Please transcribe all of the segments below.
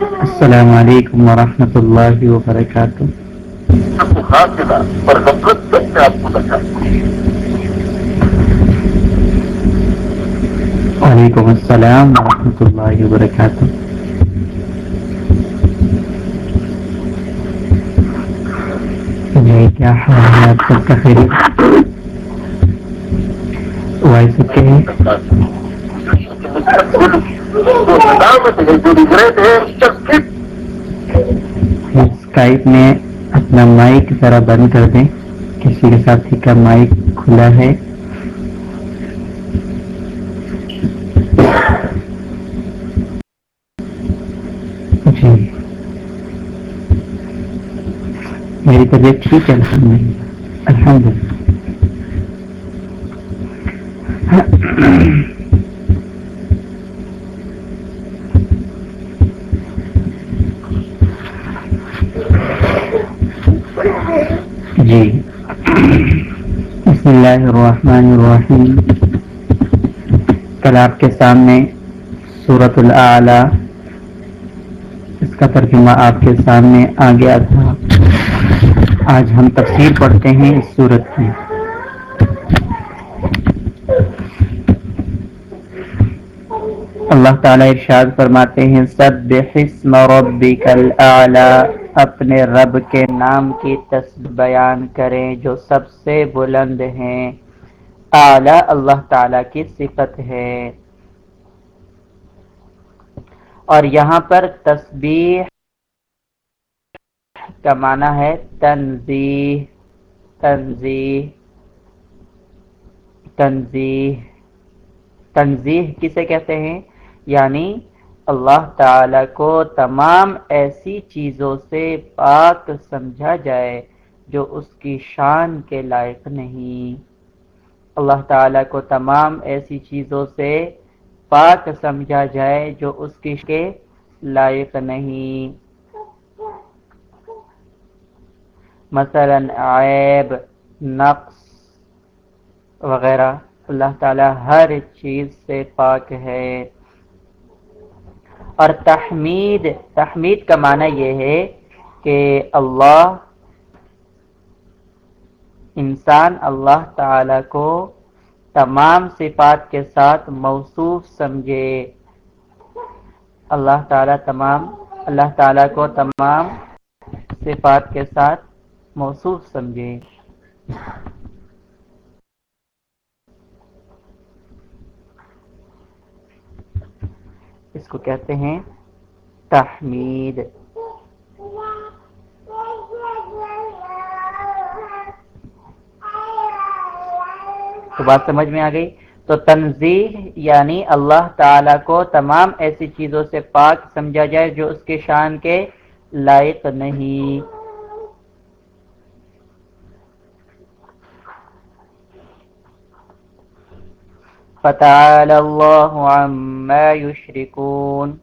السلام علیکم ورحمۃ اللہ وبرکاتہ۔ مخاطبہ پر غفلت تک سے آپ کو بچاتا ہے وعلیکم السلام ورحمۃ اللہ وبرکاتہ۔ کیا حال ہے آپ سب کا خیریت؟ Voice okay. ہے جو ریگریٹ ہے جب اسکائپ میں اپنا مائک ذرا بند کر دیں۔ کسی کے ساتھی کا مائک کھلا ہے۔ جی۔ میری طبیعت ٹھیک ہے الحمد للہ الحمد للہ جی۔ بسم اللہ الرحمن الرحیم۔ کل آپ کے سامنے صورت الاعلی اس کا ترجمہ آپ کے سامنے آ گیا تھا۔ آج ہم تفسیر پڑھتے ہیں اس صورت کی۔ اللہ تعالیٰ ارشاد فرماتے ہیں سب اسم ربک الاعلی اپنے رب کے نام کی تصویر بیان کریں جو سب سے بلند ہیں۔ اعلی اللہ تعالیٰ کی صفت ہے۔ اور یہاں پر تسبیح کا معنی ہے تنزیح تنزیح تنزیح تنزیح کسے کہتے ہیں؟ یعنی اللہ تعالی کو تمام ایسی چیزوں سے پاک سمجھا جائے جو اس کی شان کے لائق نہیں۔ اللہ تعالی کو تمام ایسی چیزوں سے پاک سمجھا جائے جو اس کی کے لائق نہیں۔ مثلا عیب، نقص وغیرہ، اللہ تعالی ہر چیز سے پاک ہے۔ اور تحمید تحمید کا معنی یہ ہے کہ اللہ، انسان اللہ تعالی کو تمام صفات کے ساتھ موصوف سمجھے۔ اللہ تعالی تمام، اللہ تعالی کو تمام صفات کے ساتھ موصوف سمجھے۔ اس کو کہتے ہیں تحمید۔ تو بات سمجھ میں آ گئی؟ تو تنظیح یعنی اللہ تعالی کو تمام ایسی چیزوں سے پاک سمجھا جائے جو اس کے شان کے لائق نہیں۔ فتعال اللہ عما یشرکون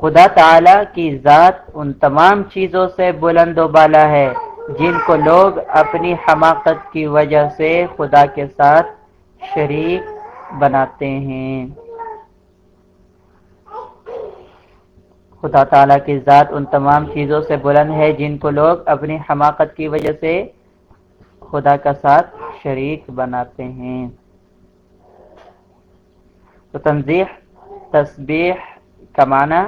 خدا تعالی کی ذات ان تمام چیزوں سے بلند و بالا ہے، جن کو لوگ اپنی حماقت کی وجہ سے خدا کے ساتھ شریک بناتے ہیں۔ خدا تعالیٰ کی ذات ان تمام چیزوں سے بلند ہے، جن کو لوگ اپنی حماقت کی وجہ سے خدا کا ساتھ شریک بناتے ہیں۔ تو تنظیح تسبیح کا معنی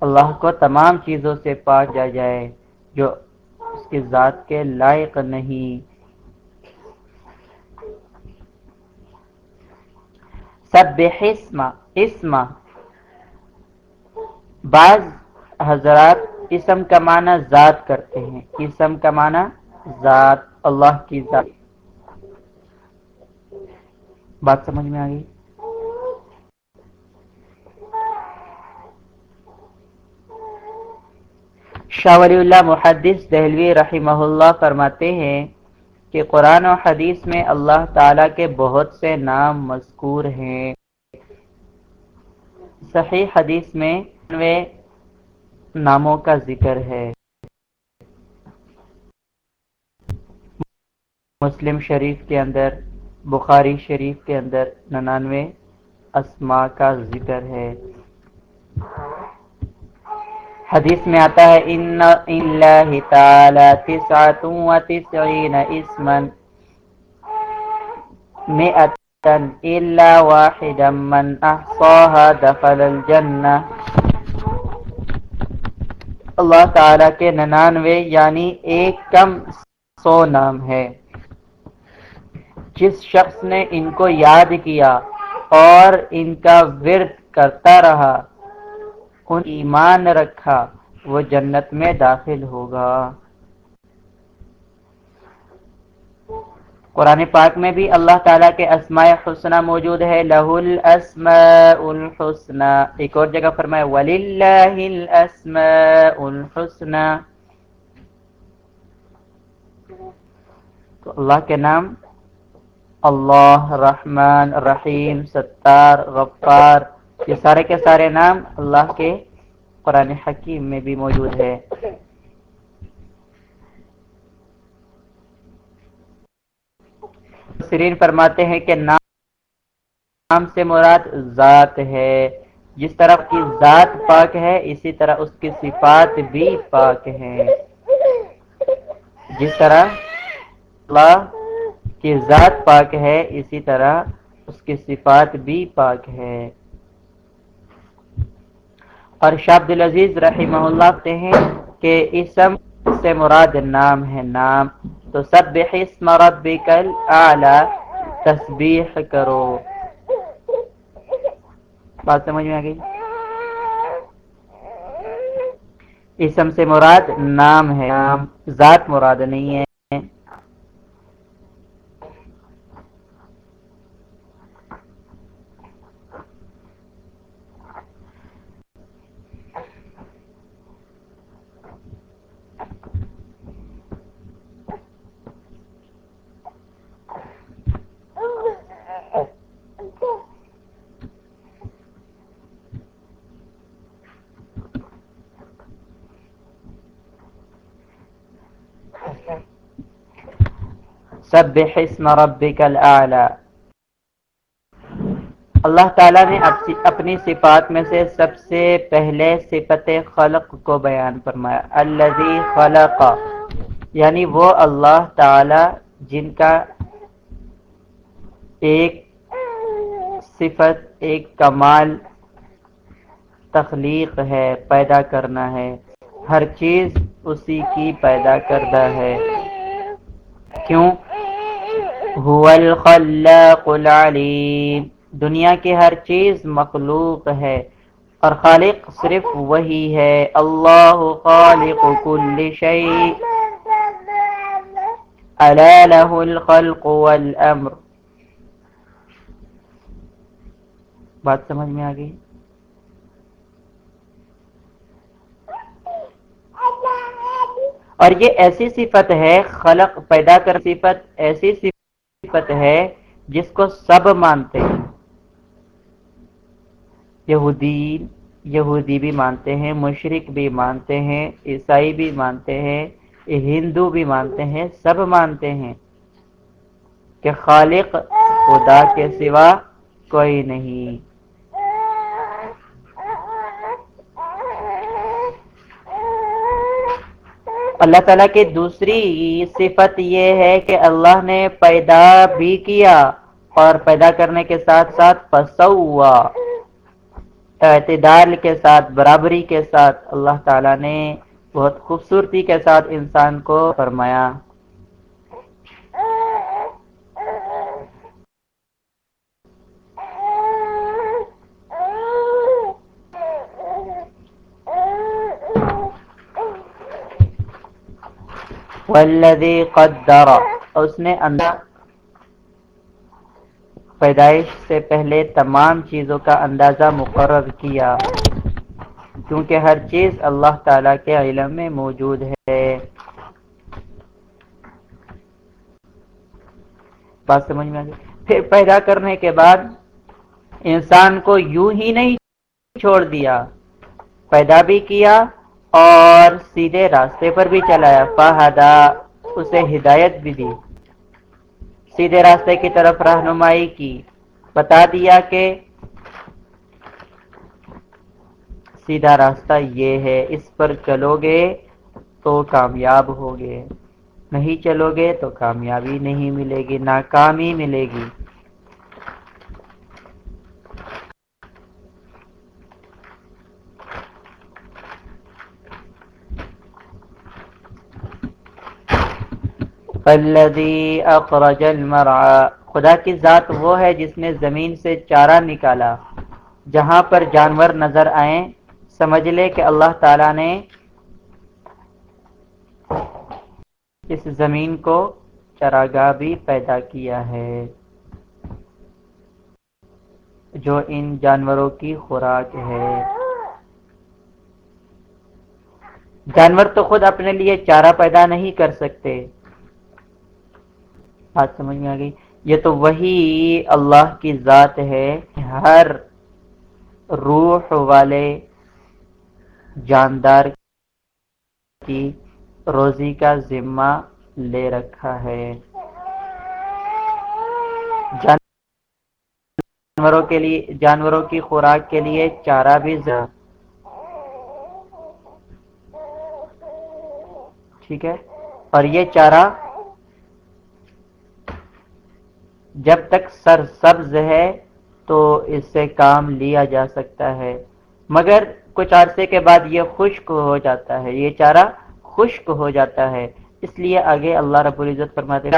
اللہ کو تمام چیزوں سے پاک جا جائے جو اس کی ذات کے لائق نہیں۔ سب اسم اسم۔ بعض حضرات اسم کا معنی ذات کرتے ہیں۔ اسم کا معنی ذات، اللہ کی ذات۔ بات سمجھ میں آ گئی؟ شاہ ولی اللہ محدث دہلوی رحمہ اللہ فرماتے ہیں کہ قرآن و حدیث میں اللہ تعالی کے بہت سے نام مذکور ہیں۔ صحیح حدیث میں ناموں کا ذکر ہے۔ مسلم شریف کے اندر، بخاری شریف کے اندر ننانوے اسما کا ذکر ہے۔ حدیث میں آتا ہے ان اللہ تعالی تسعۃ و تسعین اسما مئتا الا واحدا من احصاها دخل الجنہ اللہ تعالی کے ننانوے یعنی ایک کم سو نام ہے۔ جس شخص نے ان کو یاد کیا اور ان کا ورد کرتا رہا ان ایمان رکھا، وہ جنت میں داخل ہوگا۔ قرآن پاک میں بھی اللہ تعالیٰ کے اسماء حسنہ موجود ہے لہ الاسماء الحسنہ ایک اور جگہ فرمائے وللہ الاسماء الحسنہ تو اللہ کے نام اللہ رحمان رحیم، ستار، غفار یہ سارے کے سارے نام اللہ کے قرآن حکیم میں بھی موجود ہے سرین فرماتے ہیں کہ نام نام سے مراد ذات ہے۔ جس طرح کی ذات پاک ہے، اسی طرح اس کی صفات بھی پاک ہیں۔ جس طرح اللہ کی ذات پاک ہے، اسی طرح اس کی صفات بھی پاک ہے اور شاہ العزیز رحمہ اللہ کہتے ہیں کہ اسم سے مراد نام ہے نام۔ تو سب اسم ربک الاعلی تسبیح کرو۔ بات سمجھ میں آ گئی؟ اسم سے مراد نام ہے۔ نام، ذات مراد نہیں ہے۔ سبح اسم ربک الاعلی اللہ تعالیٰ نے اپنی صفات میں سے سب سے پہلے صفت خلق کو بیان فرمایا۔ الذي خلق۔ یعنی وہ اللہ تعالی جن کا ایک صفت، ایک کمال، تخلیق ہے، پیدا کرنا ہے۔ ہر چیز اسی کی پیدا کردہ ہے۔ کیوں؟ هو الخلاق العلیم۔ دنیا کی ہر چیز مخلوق ہے اور خالق صرف وہی ہے۔ اللہ خالق کل شیء۔ الا له الخلق والامر۔ بات سمجھ میں آگئی اور یہ ایسی صفت ہے، خلق پیدا کر صفت، ایسی صفت صفت ہے جس کو سب مانتے ہیں۔ یہودی یہودی بھی مانتے ہیں مشرق بھی مانتے ہیں، عیسائی بھی مانتے ہیں، ہندو بھی مانتے ہیں، سب مانتے ہیں۔ کہ خالق خدا کے سوا کوئی نہیں۔ اللہ تعالیٰ کی دوسری صفت یہ ہے کہ اللہ نے پیدا بھی کیا اور پیدا کرنے کے ساتھ ساتھ پسوا اعتدال کے ساتھ، برابری کے ساتھ اللہ تعالیٰ نے بہت خوبصورتی کے ساتھ انسان کو فرمایا۔ والذی قدر۔ اس نے اندر پیدائش سے پہلے تمام چیزوں کا اندازہ مقرر کیا، کیونکہ ہر چیز اللہ تعالی کے علم میں موجود ہے۔ بات سمجھ میں پھر پیدا کرنے کے بعد انسان کو یوں ہی نہیں چھوڑ دیا، پیدا بھی کیا اور سیدھے راستے پر بھی چلایا۔ فہدا، اسے ہدایت بھی دی۔ سیدھے راستے کی طرف رہنمائی کی۔ بتا دیا کہ سیدھا راستہ یہ ہے، اس پر چلو گے تو کامیاب ہوگے۔ نہیں چلو گے تو کامیابی نہیں ملے گی، ناکامی ملے گی۔ فلدی اخرج المرعى خدا کی ذات وہ ہے جس نے زمین سے چارہ نکالا، جہاں پر جانور نظر آئیں، سمجھ لے کہ اللہ تعالی نے اس زمین کو چراگاہ بھی پیدا کیا ہے۔ جو ان جانوروں کی خوراک ہے۔ جانور تو خود اپنے لیے چارہ پیدا نہیں کر سکتے۔ بات سمجھ میں آ گئی۔ یہ تو وہی اللہ کی ذات ہے، ہر روح والے جاندار کی روزی کا ذمہ لے رکھا ہے۔ جانوروں کے لیے، جانوروں کی خوراک کے لیے چارہ بھی ٹھیک ہے؟ اور یہ چارہ جب تک سر سبز ہے تو اس سے کام لیا جا سکتا ہے۔ مگر کچھ عرصے کے بعد یہ خشک ہو جاتا ہے، یہ چارہ خشک ہو جاتا ہے۔ اس لیے آگے اللہ رب العزت فرماتے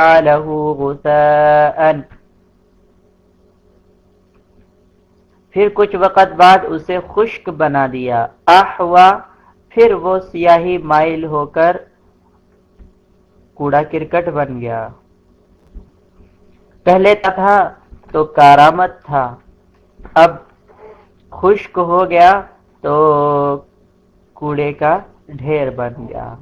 پھر کچھ وقت بعد اسے خشک بنا دیا۔ احوا پھر وہ سیاہی مائل ہو کر کوڑا کرکٹ بن گیا۔ پہلے تھا تو کارآمد تھا۔ اب خشک ہو گیا تو کوڑے کا ڈھیر بن گیا۔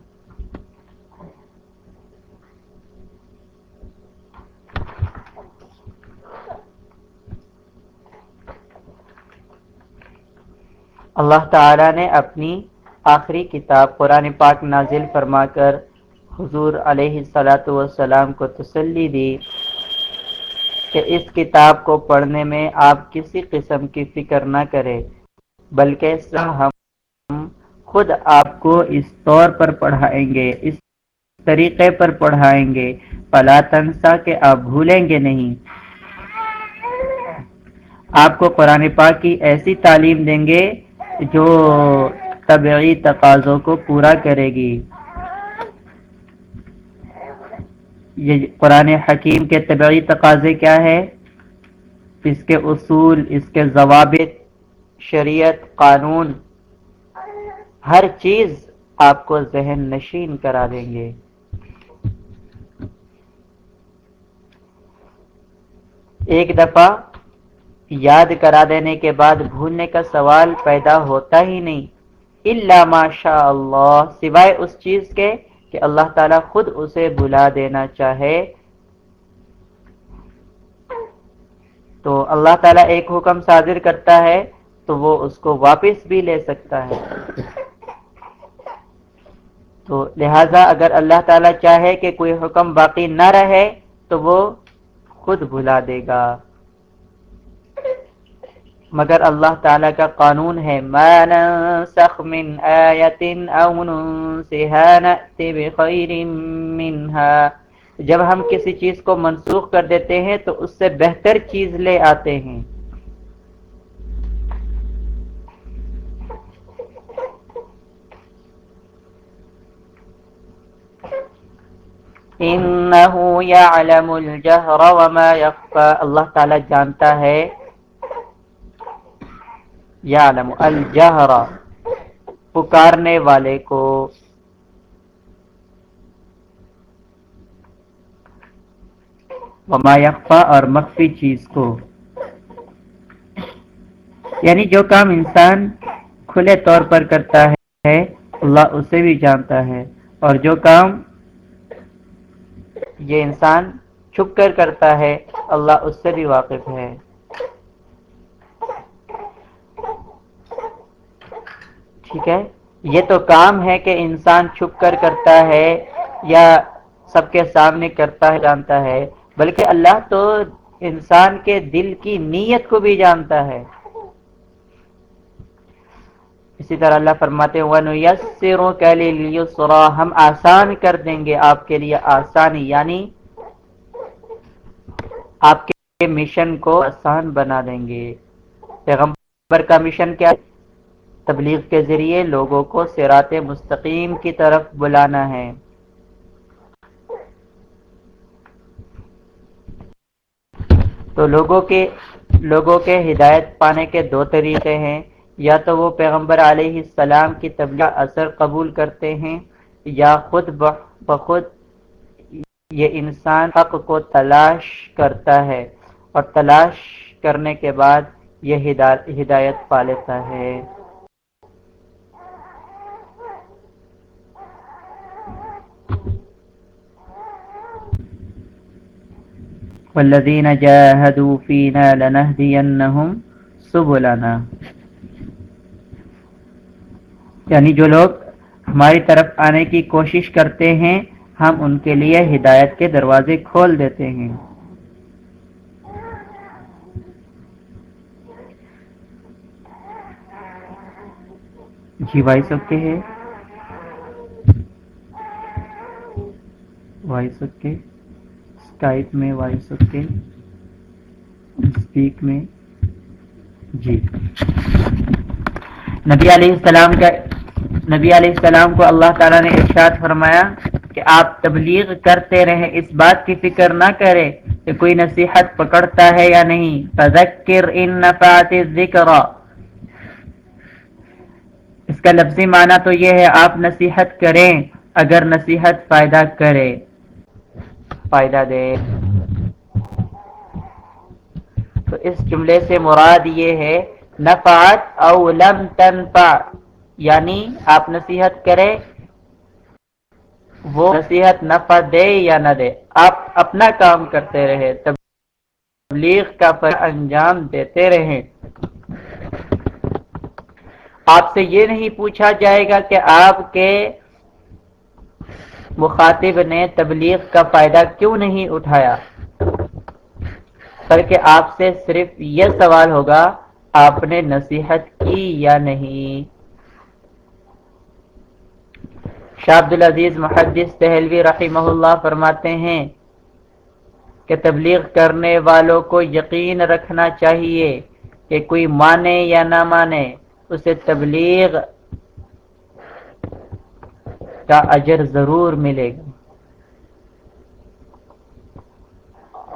اللہ تعالی نے اپنی آخری کتاب قرآن پاک نازل فرما کر حضور علیہ السلاۃ والسلام کو تسلی دی۔ کہ اس کتاب کو پڑھنے میں آپ کسی قسم کی فکر نہ کرے بلکہ ہم خود آپ کو اس طور پر پڑھائیں گے، اس طریقے پر پڑھائیں گے۔ پلا تنسا کہ آپ بھولیں گے نہیں۔ آپ کو قرآن پاک کی ایسی تعلیم دیں گے جو طبعی تقاضوں کو پورا کرے گی۔ یہ قرآن حکیم کے طبعی تقاضے کیا ہے اس کے اصول، اس کے ضوابط، شریعت، قانون، ہر چیز آپ کو ذہن نشین کرا دیں گے۔ ایک دفعہ یاد کرا دینے کے بعد بھولنے کا سوال پیدا ہوتا ہی نہیں۔ اللہ ماشاء اللہ، سوائے اس چیز کے کہ اللہ تعالیٰ خود اسے بلا دینا چاہے۔ تو اللہ تعالیٰ ایک حکم صادر کرتا ہے، تو وہ اس کو واپس بھی لے سکتا ہے۔ تو لہذا اگر اللہ تعالیٰ چاہے کہ کوئی حکم باقی نہ رہے، تو وہ خود بھلا دے گا۔ مگر اللہ تعالیٰ کا قانون ہے، ما ننسخ من آیت او ننسها نأتی بخیر منها۔ جب ہم کسی چیز کو منسوخ کر دیتے ہیں تو اس سے بہتر چیز لے آتے ہیں۔ انہو یعلم الجہر وما یخفا اللہ تعالیٰ جانتا ہے یعلم الجہر پکارنے والے کو وما یخفا اور مخفی چیز کو۔ یعنی جو کام انسان کھلے طور پر کرتا ہے، اللہ اسے بھی جانتا ہے۔ اور جو کام یہ انسان چھپ کر کرتا ہے، اللہ اس سے بھی واقف ہے۔ ٹھیک ہے؟ یہ تو کام ہے کہ انسان چھپ کر کرتا ہے یا سب کے سامنے کرتا ہے، جانتا ہے، بلکہ اللہ تو انسان کے دل کی نیت کو بھی جانتا ہے۔ اسی طرح اللہ فرماتے وَنُيَسِّرُ ہم آسان کر دیں گے آپ کے لیے آسانی یعنی آپ کے مشن کو آسان بنا دیں گے۔ پیغمبر کا مشن کیا؟ تبلیغ کے ذریعے لوگوں کو سرات مستقیم کی طرف بلانا ہے۔ تو لوگوں کے لوگوں کے ہدایت پانے کے دو طریقے ہیں۔ یا تو وہ پیغمبر علیہ السلام کی تبلیغ اثر قبول کرتے ہیں، یا خود بخود یہ انسان حق کو تلاش کرتا ہے اور تلاش کرنے کے بعد یہ ہدایت پا لیتا ہے۔ والذین جاہدوا فینا لنہدینہم سبلنا۔ یعنی جو لوگ ہماری طرف آنے کی کوشش کرتے ہیں، ہم ان کے لیے ہدایت کے دروازے کھول دیتے ہیں۔ جی وائس اوکے ہے۔ وائس اوکے اسکائپ میں وائس اوکے اسپیک میں جی نبی علیہ السلام کا نبی علیہ السلام کو اللہ تعالیٰ نے ارشاد فرمایا کہ آپ تبلیغ کرتے رہیں، اس بات کی فکر نہ کرے کہ کوئی نصیحت پکڑتا ہے یا نہیں۔ فذکر ان نفعات الذکر۔ اس کا لفظی معنی تو یہ ہے، آپ نصیحت کریں اگر نصیحت فائدہ کرے فائدہ دے۔ تو اس جملے سے مراد یہ ہے، نفعت او لم تنفع یعنی آپ نصیحت کرے وہ نصیحت نفع دے یا نہ دے۔ آپ اپنا کام کرتے رہے تبلیغ کا پر انجام دیتے رہیں۔ آپ سے یہ نہیں پوچھا جائے گا کہ آپ کے مخاطب نے تبلیغ کا فائدہ کیوں نہیں اٹھایا؟ بلکہ آپ سے صرف یہ سوال ہوگا، آپ نے نصیحت کی یا نہیں؟ شاہ عبد العزیز محدث تہلوی رحمہ اللہ فرماتے ہیں کہ تبلیغ کرنے والوں کو یقین رکھنا چاہیے کہ کوئی مانے یا نہ مانے، اسے تبلیغ کا اجر ضرور ملے گا۔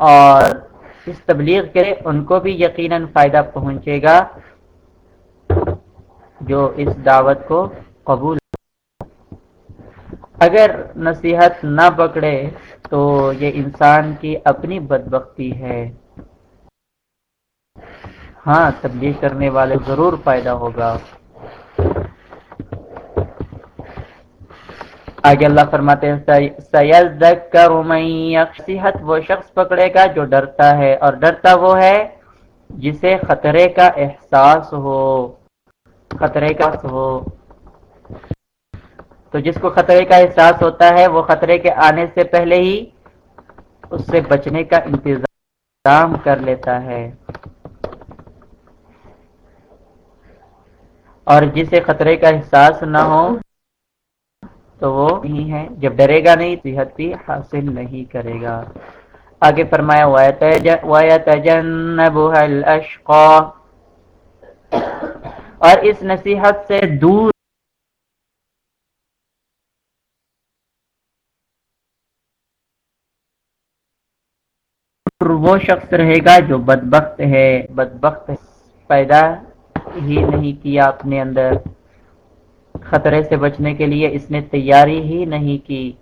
اور اس تبلیغ کے ان کو بھی یقیناً فائدہ پہنچے گا جو اس دعوت کو قبول اگر نصیحت نہ پکڑے تو یہ انسان کی اپنی بدبختی ہے۔ ہاں تبلیغ کرنے والے ضرور فائدہ ہوگا۔ آگے اللہ فرماتے ہیں صحت وہ شخص پکڑے گا جو ڈرتا ہے، اور ڈرتا وہ ہے جسے خطرے کا احساس ہو۔ خطرے کا ہو۔ تو جس کو خطرے کا احساس ہوتا ہے، وہ خطرے کے آنے سے پہلے ہی اس سے بچنے کا انتظام کر لیتا ہے۔ اور جسے خطرے کا احساس نہ ہو تو وہ نہیں ہے جب ڈرے گا نہیں صحت بھی حاصل نہیں کرے گا۔ آگے فرمایا اور اس نصیحت سے دور وہ شخص رہے گا جو بدبخت ہے۔ بدبخت پیدا ہی نہیں کیا اپنے اندر۔ خطرے سے بچنے کے لیے اس نے تیاری ہی نہیں کی۔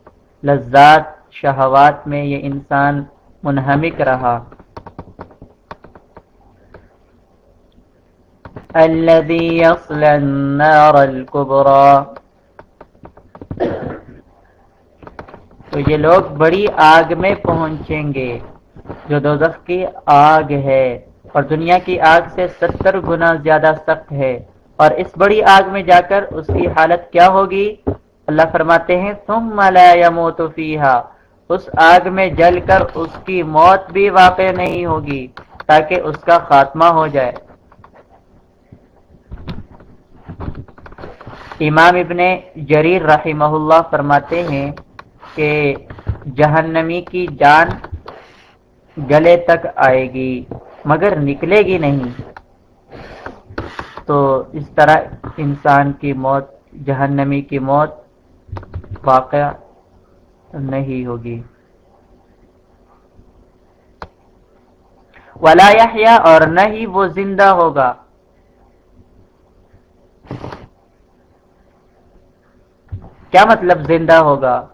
لذات، شہوات میں یہ انسان منہمک رہا۔ الذي يصل النار الكبرى۔ تو یہ لوگ بڑی آگ میں پہنچیں گے، جو دوزخ کی آگ ہے، اور دنیا کی آگ سے ستر گنا زیادہ سخت ہے۔ اور اس بڑی آگ میں جا کر اس کی حالت کیا ہوگی؟ اللہ فرماتے ہیں تم يموت فيها اس آگ میں جل کر اس کی موت بھی واقع نہیں ہوگی تاکہ اس کا خاتمہ ہو جائے۔ امام ابن جریر رحمہ اللہ فرماتے ہیں کہ جہنمی کی جان گلے تک آئے گی، مگر نکلے گی نہیں۔ تو اس طرح انسان کی موت، جہنمی کی موت واقع نہیں ہوگی۔ ولا اور نہ ہی وہ زندہ ہوگا۔ کیا مطلب زندہ ہوگا؟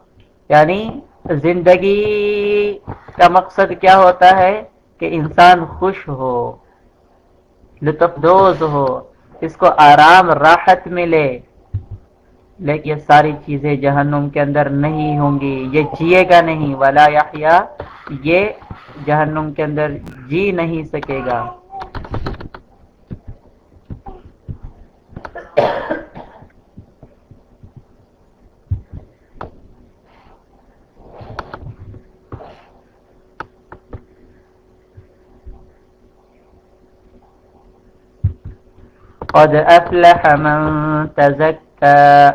یعنی زندگی کا مقصد کیا ہوتا ہے؟ کہ انسان خوش ہو، لطف دوز ہو۔ اس کو آرام راحت ملے۔ لیکن یہ ساری چیزیں جہنم کے اندر نہیں ہوں گی۔ یہ جیے گا نہیں۔ ولا یا یہ جہنم کے اندر جی نہیں سکے گا۔ قد افلح من تزكى.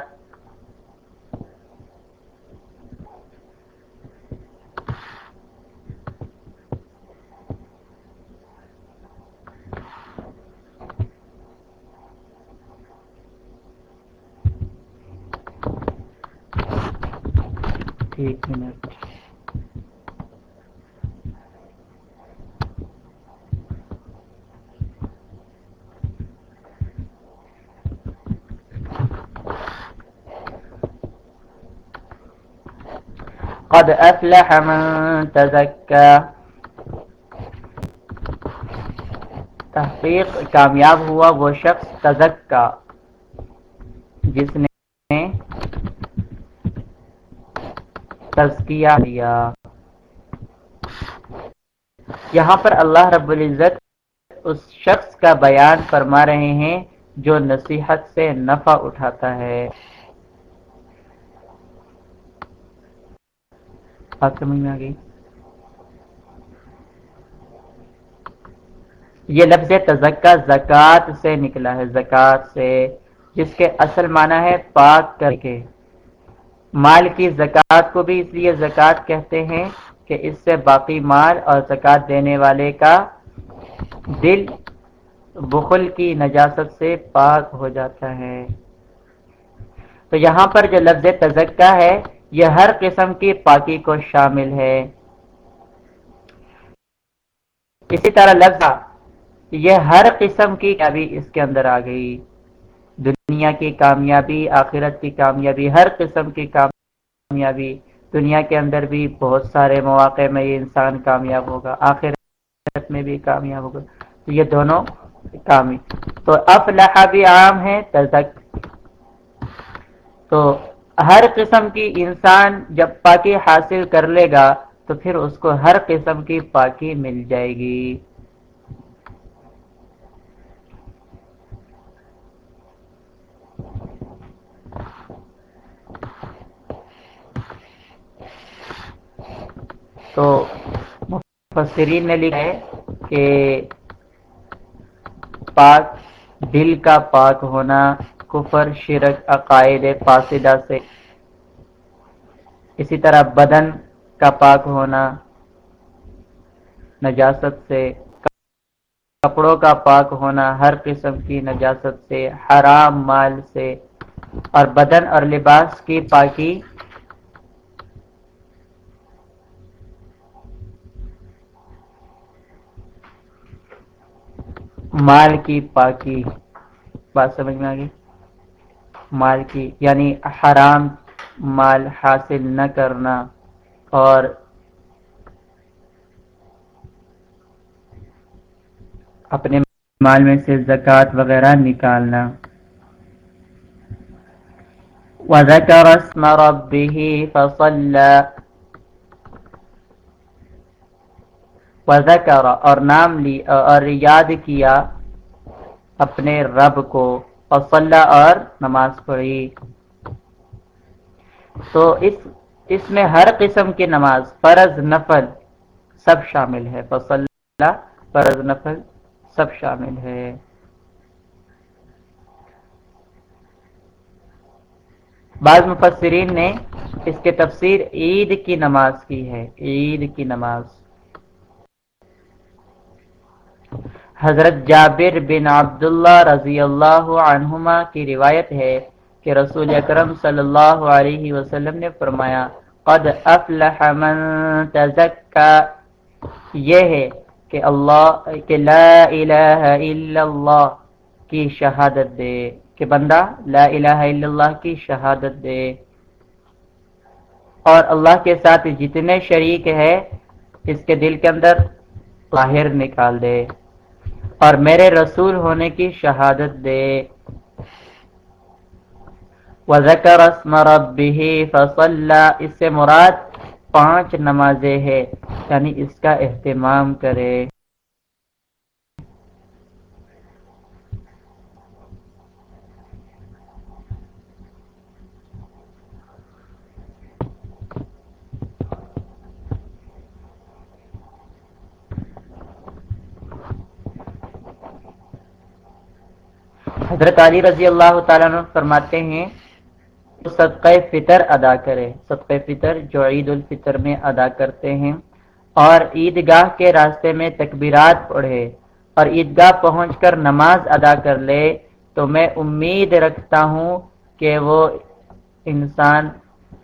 ایک منٹ قد افلح من تزکا تحقیق کامیاب ہوا وہ شخص تزکا جس نے تزکیہ دیا یہاں پر اللہ رب العزت اس شخص کا بیان فرما رہے ہیں جو نصیحت سے نفع اٹھاتا ہے۔ بات سمجھ میں آ گئی۔ یہ لفظ تزکا، زکات سے نکلا ہے، زکات سے، جس کے اصل معنی ہے پاک کر کے۔ مال کی زکات کو بھی اس لیے زکات کہتے ہیں کہ اس سے باقی مال اور زکات دینے والے کا دل بخل کی نجاست سے پاک ہو جاتا ہے۔ تو یہاں پر جو لفظ تزکا ہے یہ ہر قسم کی پاکی کو شامل ہے۔ اسی طرح لفظ یہ ہر قسم کی کامیابی اس کے اندر آ گئی۔ دنیا کی کامیابی، آخرت کی کامیابی، ہر قسم کی کامیابی۔ دنیا کے اندر بھی بہت سارے مواقع میں یہ انسان کامیاب ہوگا، آخرت میں بھی کامیاب ہوگا۔ تو یہ دونوں کامی۔ تو افلح بھی عام ہے تزک تو ہر قسم کی انسان جب پاکی حاصل کر لے گا تو پھر اس کو ہر قسم کی پاکی مل جائے گی۔ تو مفسرین نے لکھا ہے کہ پاک دل کا پاک ہونا کفر، شرک، عقائد فاسدہ سے۔ اسی طرح بدن کا پاک ہونا، نجاست سے۔ کپڑوں کا پاک ہونا، ہر قسم کی نجاست سے، حرام مال سے۔ اور بدن اور لباس کی پاکی۔ مال کی پاکی۔ بات سمجھ میں آ گئی؟ مال کی یعنی حرام مال حاصل نہ کرنا اور اپنے مال میں سے زکوٰۃ وغیرہ نکالنا۔ وذكر اسم ربه فصلى۔ وذكر اور نام لی، اور یاد کیا اپنے رب کو۔ فصلہ اور نماز پڑھی۔ تو اس اس میں ہر قسم کی نماز، فرض، نفل سب شامل ہے۔ فصلہ، فرض، نفل سب شامل ہے۔ بعض مفسرین نے اس کے تفسیر عید کی نماز کی ہے۔ عید کی نماز۔ حضرت جابر بن عبداللہ رضی اللہ عنہما کی روایت ہے کہ رسول اکرم صلی اللہ علیہ وسلم نے فرمایا، قد افلح من تزکا۔ یہ ہے کہ اللہ، کہ لا الہ الا اللہ کی شہادت دے۔ کہ بندہ لا الہ الا اللہ کی شہادت دے۔ اور اللہ کے ساتھ جتنے شریک ہے اس کے دل کے اندر باہر نکال دے۔ اور میرے رسول ہونے کی شہادت دے۔ وَذَكَرَ اسْمَ رَبِّهِ فَصَلَّى۔ اس سے مراد پانچ نمازیں ہے یعنی اس کا اہتمام کرے۔ حضرت علی رضی اللہ تعالیٰ عنہ فرماتے ہیں صدقہ فطر ادا کرے، صدقہ فطر جو عید الفطر میں ادا کرتے ہیں، اور عیدگاہ کے راستے میں تکبیرات پڑھے، اور عیدگاہ پہنچ کر نماز ادا کر لے، تو میں امید رکھتا ہوں کہ وہ انسان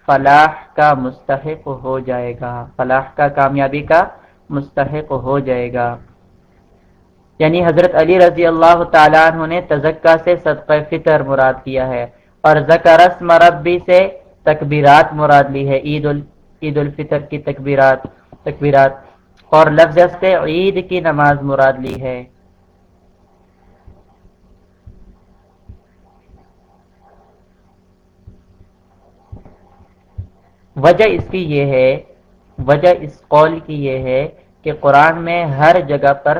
فلاح کا مستحق ہو جائے گا۔ فلاح کا، کامیابی کا مستحق ہو جائے گا۔ یعنی حضرت علی رضی اللہ تعالیٰ عنہ نے تزکہ سے صدقہ فطر مراد کیا ہے اور زکرس مربی سے تکبیرات مراد لی ہے، عید عید الفطر کی تکبیرات تکبیرات، اور لفظ سے عید کی نماز مراد لی ہے۔ وجہ اس کی یہ ہے، وجہ اس قول کی یہ ہے کہ قرآن میں ہر جگہ پر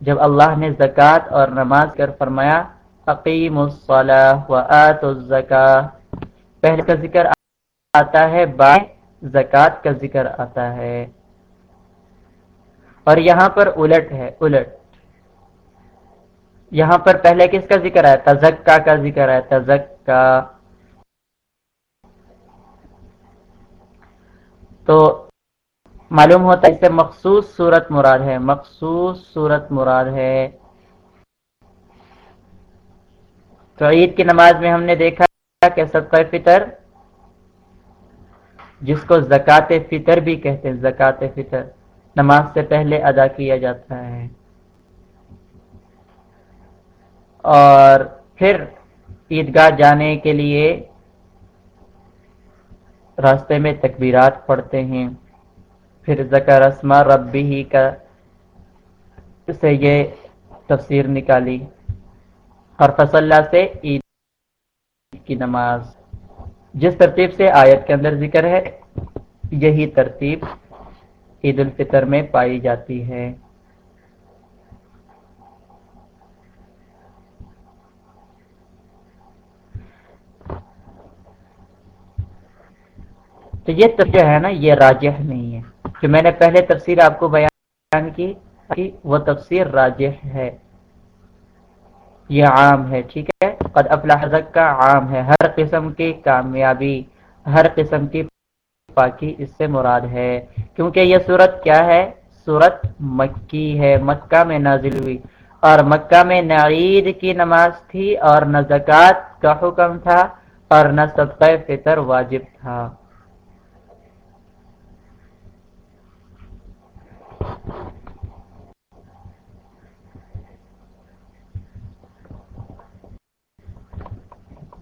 جب اللہ نے زکوٰۃ اور نماز کر فرمایا عقیم الصلاح و آت پہلے کا ذکر آتا ہے، بعد زکوٰۃ کا ذکر آتا ہے۔ اور یہاں پر الٹ ہے، الٹ۔ یہاں پر پہلے کس کا ذکر ہے تزکا کا ذکر ہے تزکا۔ تو معلوم ہوتا ہے اس سے مخصوص صورت مراد ہے، مخصوص صورت مراد ہے۔ تو عید کی نماز میں ہم نے دیکھا کہ صدقہ فطر، جس کو زکوٰۃ فطر بھی کہتے ہیں، زکوٰۃ فطر، نماز سے پہلے ادا کیا جاتا ہے۔ اور پھر عیدگاہ جانے کے لیے راستے میں تکبیرات پڑھتے ہیں۔ پھر ذکر رسما ربی ہی کا سے یہ تفسیر نکالی۔ اور فصل سے عید کی نماز۔ جس ترتیب سے آیت کے اندر ذکر ہے، یہی ترتیب عید الفطر میں پائی جاتی ہے۔ تو یہ جو ہے نا، یہ راجح نہیں ہے۔ جو میں نے پہلے تفسیر آپ کو بیان کی وہ تفسیر راجح ہے۔ یہ عام ہے، ٹھیک ہے؟ قد افلاح کا عام ہے۔ ہر قسم کی کامیابی، ہر قسم کی پاکی اس سے مراد ہے۔ کیونکہ یہ صورت کیا ہے؟ صورت مکی ہے۔ مکہ میں نازل ہوئی۔ اور مکہ میں نعید کی نماز تھی اور نہ زکوٰۃ کا حکم تھا اور نہ صدقہ فطر واجب تھا۔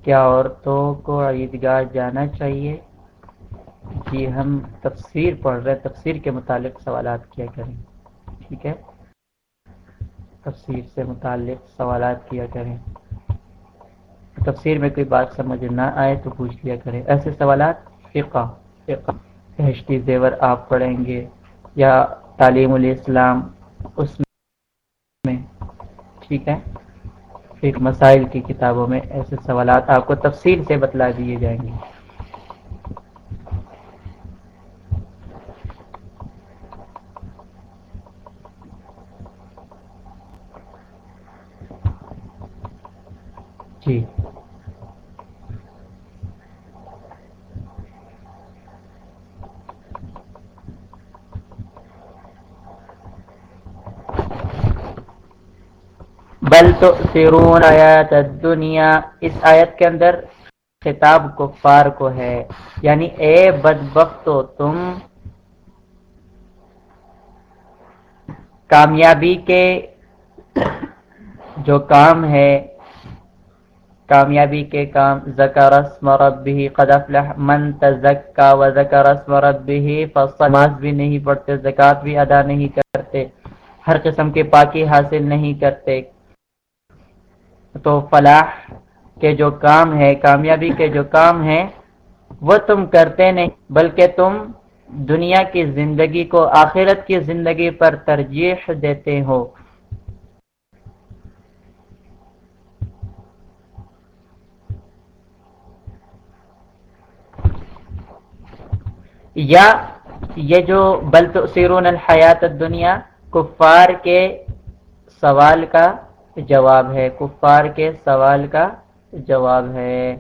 کیا عورتوں کو عیدگاہ جانا چاہیے؟ جی ہم تفسیر پڑھ رہے تفسیر کے متعلق سوالات کیا کریں؟ ٹھیک ہے؟ تفسیر سے متعلق سوالات کیا کریں؟ تفسیر میں کوئی بات سمجھ نہ آئے تو پوچھ لیا کریں۔ ایسے سوالات، فقہ فقہ زیور آپ پڑھیں گے یا تعلیم الاسلام اس میں، ٹھیک ہے؟ پھر مسائل کی کتابوں میں ایسے سوالات آپ کو تفصیل سے بتلا دیے جائیں گے۔ جی۔ بل تو آیات دنیا اس آیت کے اندر خطاب کفار کو ہے۔ یعنی اے بدبختو، تم کامیابی کے جو کام ہے، کامیابی کے کام، ذکر اسم ربه قد افلح من تزکا و ذکر اسم ربه فصماز بھی نہیں پڑھتے، زکات بھی ادا نہیں کرتے، ہر قسم کے پاکی حاصل نہیں کرتے۔ تو فلاح کے جو کام ہے، کامیابی کے جو کام ہے وہ تم کرتے نہیں، بلکہ تم دنیا کی زندگی کو آخرت کی زندگی پر ترجیح دیتے ہو۔ یا یہ جو بل تؤثرون الحیات الدنیا، کفار کے سوال کا جواب ہے۔ کفار کے سوال کا جواب ہے۔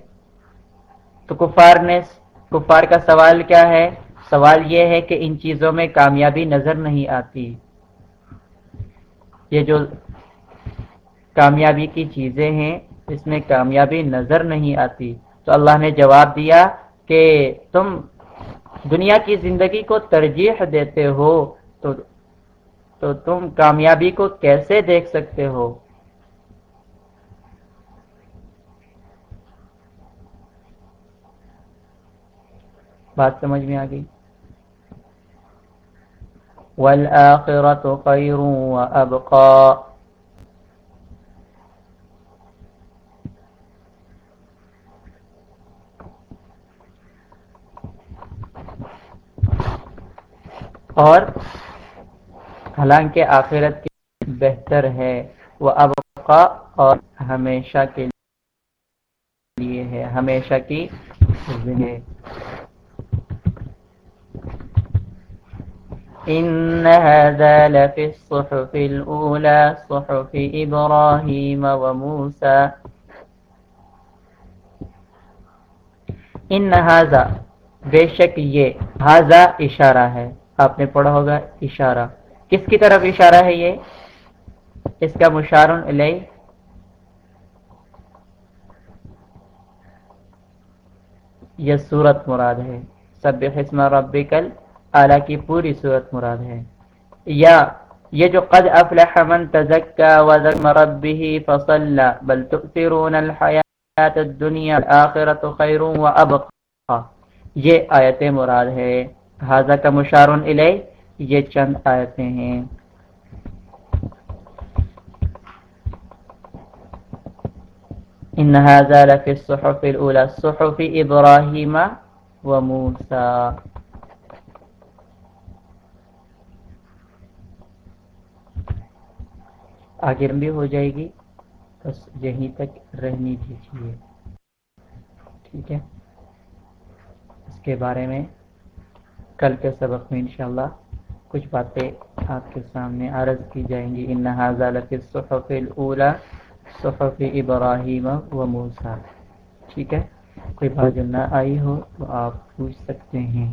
تو کفار نے کفار کا سوال کیا ہے؟ سوال یہ ہے کہ ان چیزوں میں کامیابی نظر نہیں آتی۔ یہ جو کامیابی کی چیزیں ہیں، اس میں کامیابی نظر نہیں آتی۔ تو اللہ نے جواب دیا کہ تم دنیا کی زندگی کو ترجیح دیتے ہو۔ تو تو تم کامیابی کو کیسے دیکھ سکتے ہو؟ بات سمجھ میں آ گئی۔ والآخرة خير وأبقى۔ اور حالانکہ آخرت کی بہتر ہے وہ ابقا اور ہمیشہ کے لیے ہے، ہمیشہ کی ہے إن هذا لفي الصحف الأولى، صحف إبراهيم وموسى. إن هذا بے شک یہ ہاضا اشارہ ہے. آپ نے پڑھا ہوگا اشارہ کس کی طرف اشارہ ہے یہ؟ اس کا مشارن علیہ یہ صورت مراد ہے. سب حسم ربکل اعلیٰ کی پوری صورت مراد ہے۔ یا یہ جو قد افلح من تزکا وذکر ربه فصلى بل تؤثرون الحیات الدنیا آخرت خیر و ابقا۔ یہ آیتیں مراد ہے۔ حاضر کا مشارن علیہ یہ چند آیتیں ہیں۔ ان هذا لفي الصحف الاولى صحف ابراهيم وموسى آگے بھی ہو جائے گی، بس یہیں تک رہنی دیجیے ٹھیک ہے؟ اس کے بارے میں کل کے سبق میں انشاءاللہ کچھ باتیں آپ کے سامنے عرض کی جائیں گی۔ ان صحف الاولا صحف ابراہیم و موسا ٹھیک ہے؟ کوئی بات نہ آئی ہو تو آپ پوچھ سکتے ہیں۔